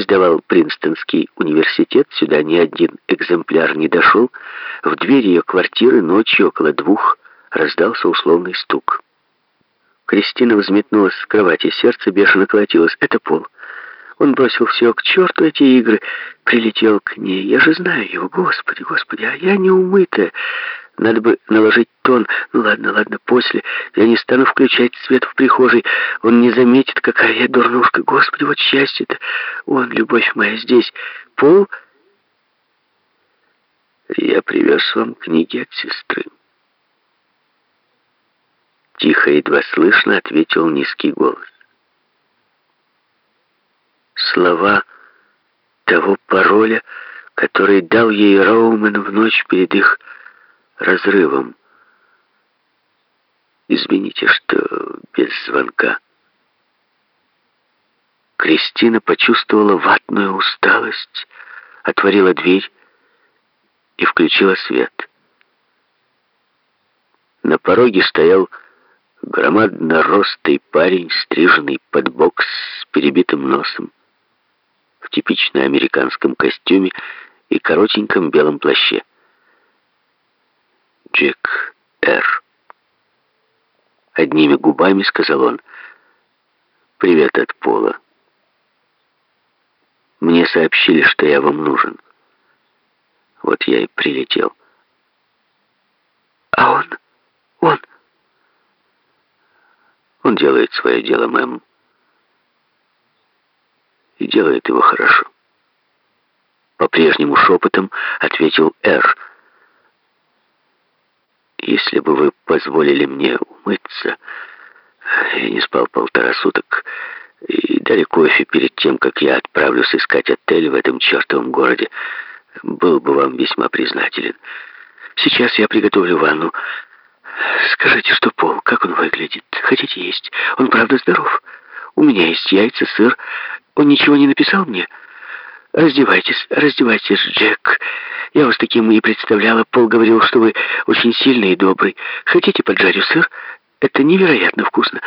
издавал Принстонский университет, сюда ни один экземпляр не дошел. В дверь ее квартиры ночью около двух раздался условный стук. Кристина взметнулась с кровати, сердце бешено колотилось. Это Пол. Он бросил все к черту эти игры, прилетел к ней. Я же знаю его, господи, господи, а я не умытая. Надо бы наложить тон. Ну ладно, ладно, после. Я не стану включать свет в прихожей. Он не заметит, какая я дурнушка. Господи, вот счастье-то. Он, любовь моя, здесь. Пол... Я привез вам книги от сестры. Тихо, едва слышно, ответил низкий голос. Слова того пароля, который дал ей Роумен в ночь перед их разрывом. Извините, что без звонка. Кристина почувствовала ватную усталость, отворила дверь и включила свет. На пороге стоял громадно ростый парень, стриженный под бокс с перебитым носом, в типично американском костюме и коротеньком белом плаще. Джек Р. Одними губами сказал он. «Привет от Пола. Мне сообщили, что я вам нужен. Вот я и прилетел». «А он? Он?» «Он делает свое дело, мэм. И делает его хорошо». По-прежнему шепотом ответил Р. Если бы вы позволили мне умыться, я не спал полтора суток, и дали кофе перед тем, как я отправлюсь искать отель в этом чертовом городе, был бы вам весьма признателен. Сейчас я приготовлю ванну. Скажите, что Пол, как он выглядит? Хотите есть? Он правда здоров? У меня есть яйца, сыр. Он ничего не написал мне?» «Раздевайтесь, раздевайтесь, Джек. Я вас таким и представляла. Пол говорил, что вы очень сильный и добрый. Хотите поджарю сыр? Это невероятно вкусно».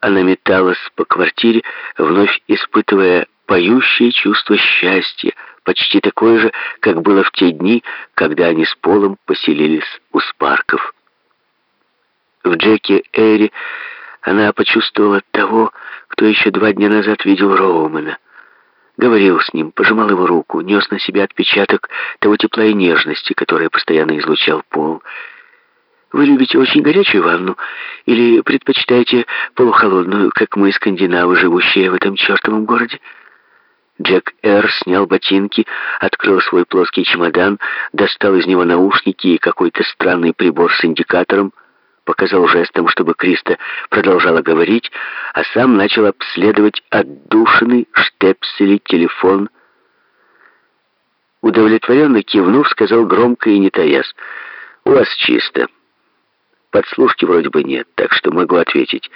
Она металась по квартире, вновь испытывая поющее чувство счастья, почти такое же, как было в те дни, когда они с Полом поселились у Спарков. В Джеке Эри она почувствовала того, кто еще два дня назад видел Роумана. Говорил с ним, пожимал его руку, нес на себя отпечаток того тепла и нежности, которое постоянно излучал пол. Вы любите очень горячую ванну или предпочитаете полухолодную, как мы, скандинавы, живущие в этом чертовом городе? Джек Эр снял ботинки, открыл свой плоский чемодан, достал из него наушники и какой-то странный прибор с индикатором, показал жестом, чтобы Криста продолжала говорить, а сам начал обследовать отдушенный штепсели телефон. Удовлетворенно кивнув, сказал громко и не таясь, «У вас чисто. Подслушки вроде бы нет, так что могу ответить».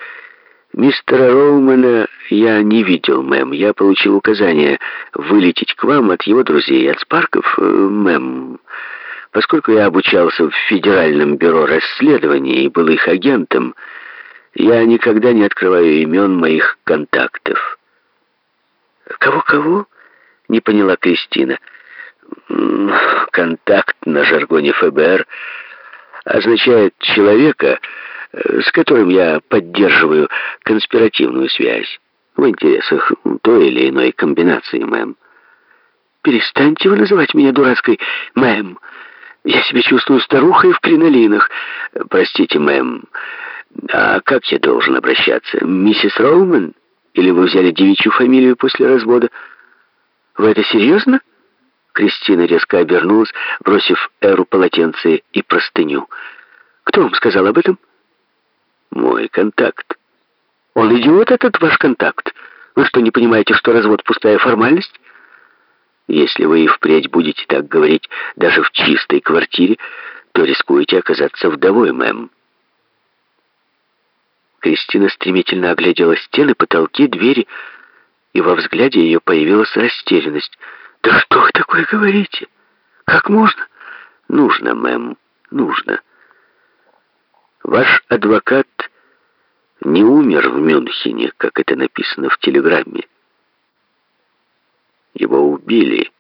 «Мистера Роумана я не видел, мэм. Я получил указание вылететь к вам от его друзей, от Спарков, э, мэм». Поскольку я обучался в Федеральном бюро расследований и был их агентом, я никогда не открываю имен моих контактов. «Кого-кого?» — не поняла Кристина. «Контакт на жаргоне ФБР означает человека, э, с которым я поддерживаю конспиративную связь в интересах той или иной комбинации, мэм». «Перестаньте вы называть меня дурацкой, мэм!» Я себя чувствую старухой в кринолинах. Простите, мэм, а как я должен обращаться? Миссис Роумен? Или вы взяли девичью фамилию после развода? Вы это серьезно? Кристина резко обернулась, бросив Эру полотенце и простыню. Кто вам сказал об этом? Мой контакт. Он идиот, этот ваш контакт. Вы что, не понимаете, что развод пустая формальность? Если вы и впредь будете так говорить даже в чистой квартире, то рискуете оказаться вдовой, мэм. Кристина стремительно оглядела стены, потолки, двери, и во взгляде ее появилась растерянность. «Да что вы такое говорите? Как можно?» «Нужно, мэм, нужно. Ваш адвокат не умер в Мюнхене, как это написано в телеграмме. Его убили.